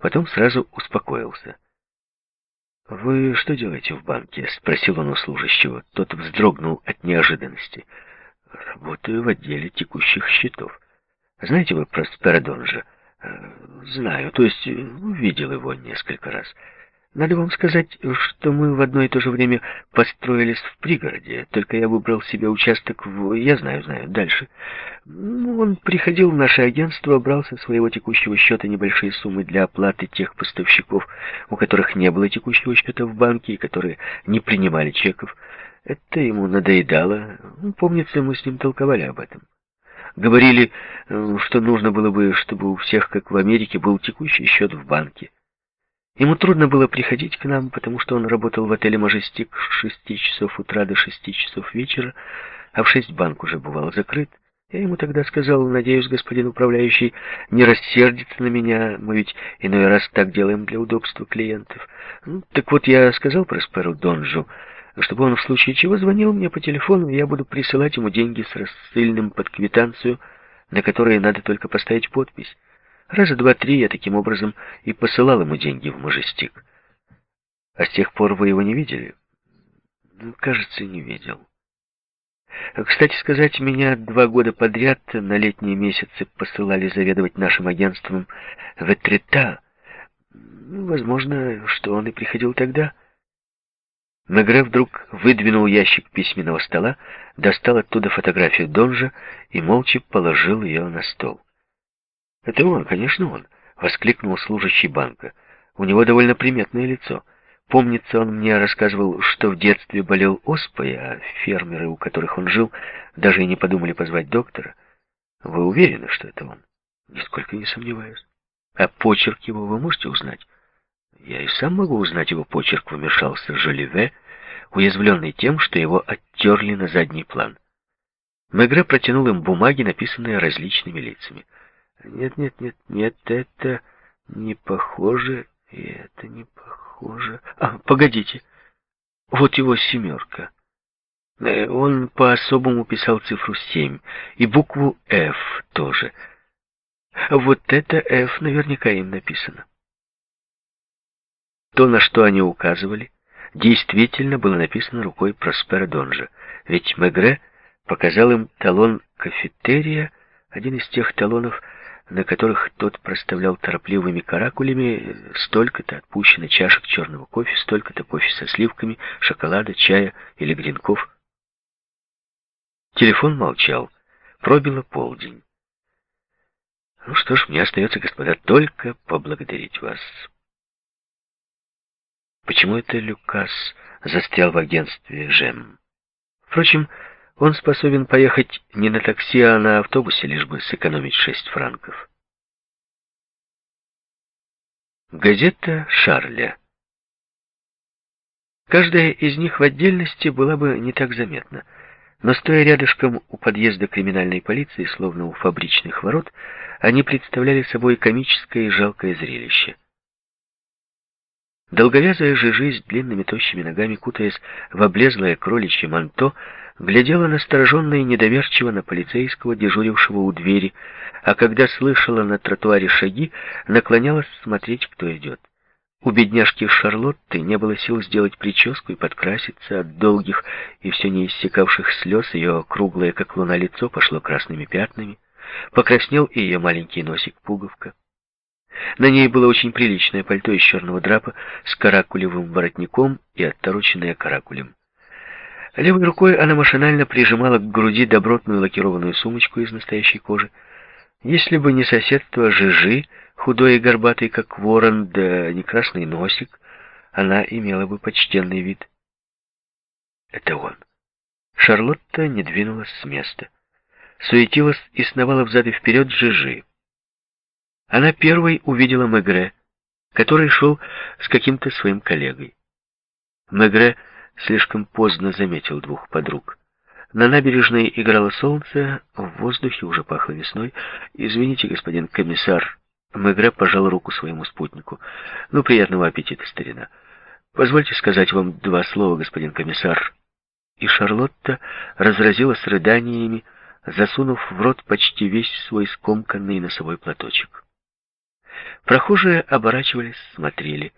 Потом сразу успокоился. «Вы что делаете в банке?» — спросил он у служащего. Тот вздрогнул от неожиданности. «Работаю в отделе текущих счетов. Знаете вы про Спердонжа?» «Э, «Знаю, то есть ну, видел его несколько раз». Надо вам сказать, что мы в одно и то же время построились в пригороде, только я выбрал себе участок в... Я знаю, знаю, дальше. Ну, он приходил в наше агентство, брал со своего текущего счета небольшие суммы для оплаты тех поставщиков, у которых не было текущего счета в банке и которые не принимали чеков. Это ему надоедало. Ну, помнится, мы с ним толковали об этом. Говорили, э, что нужно было бы, чтобы у всех, как в Америке, был текущий счет в банке. Ему трудно было приходить к нам, потому что он работал в отеле «Мажестик» с шести часов утра до шести часов вечера, а в шесть банк уже бывал закрыт. Я ему тогда сказал, надеюсь, господин управляющий не рассердится на меня, мы ведь иной раз так делаем для удобства клиентов. Ну, так вот, я сказал Просперу Донжу, чтобы он в случае чего звонил мне по телефону, и я буду присылать ему деньги с рассыльным под квитанцию, на которые надо только поставить подпись. Раза два-три я таким образом и посылал ему деньги в Мажестик. А с тех пор вы его не видели? Ну, кажется, не видел. Кстати сказать, меня два года подряд на летние месяцы посылали заведовать нашим агентством в Этрета. Ну, возможно, что он и приходил тогда. Мегре вдруг выдвинул ящик письменного стола, достал оттуда фотографию Донжа и молча положил ее на стол. «Это он, конечно, он!» — воскликнул служащий банка. «У него довольно приметное лицо. Помнится, он мне рассказывал, что в детстве болел оспой, а фермеры, у которых он жил, даже и не подумали позвать доктора. Вы уверены, что это он?» «Нисколько не сомневаюсь. А почерк его вы можете узнать?» «Я и сам могу узнать его почерк», — вмешался Жоливе, уязвленный тем, что его оттерли на задний план. Мегре протянул им бумаги, написанные различными лицами. Нет, нет, нет, нет, это не похоже, и это не похоже. А, погодите, вот его семерка. Э, он по-особому писал цифру семь и букву «Ф» тоже. Вот это «Ф» наверняка им написано. То, на что они указывали, действительно было написано рукой Проспера Донжа, ведь Мегре показал им талон кафетерия, один из тех талонов, на которых тот проставлял торопливыми каракулями столько-то отпущено чашек черного кофе, столько-то кофе со сливками, шоколада, чая или гренков. Телефон молчал. Пробило полдень. Ну что ж, мне остается, господа, только поблагодарить вас. Почему это Люкас застрял в агентстве ЖЕМ? Впрочем, он способен поехать не на такси, а на автобусе, лишь бы сэкономить шесть франков. Газета Шарля. Каждая из них в отдельности была бы не так заметна, но стоя рядышком у подъезда криминальной полиции, словно у фабричных ворот, они представляли собой комическое и жалкое зрелище. Долговязая же жизнь длинными тощими ногами, кутаясь в облезлое кроличье манто, глядела настороженно и недоверчиво на полицейского, дежурившего у двери, а когда слышала на тротуаре шаги, наклонялась смотреть, кто идет. У бедняжки Шарлотты не было сил сделать прическу и подкраситься от долгих и все не иссякавших слез, ее круглое, как луна, лицо пошло красными пятнами, покраснел и ее маленький носик-пуговка. На ней было очень приличное пальто из черного драпа с каракулевым воротником и оттороченное каракулем. Левой рукой она машинально прижимала к груди добротную лакированную сумочку из настоящей кожи. Если бы не соседство Жижи, худой и горбатый, как ворон, да не красный носик, она имела бы почтенный вид. Это он. Шарлотта не двинулась с места. Суетилась и сновала взад и вперед Жижи. Она первой увидела Мегре, который шел с каким-то своим коллегой. Мегре слишком поздно заметил двух подруг. На набережной играло солнце, в воздухе уже пахло весной. «Извините, господин комиссар». Мегре пожал руку своему спутнику. «Ну, приятного аппетита, старина. Позвольте сказать вам два слова, господин комиссар». И Шарлотта разразилась рыданиями, засунув в рот почти весь свой скомканный носовой платочек. Прохожие оборачивались, смотрели.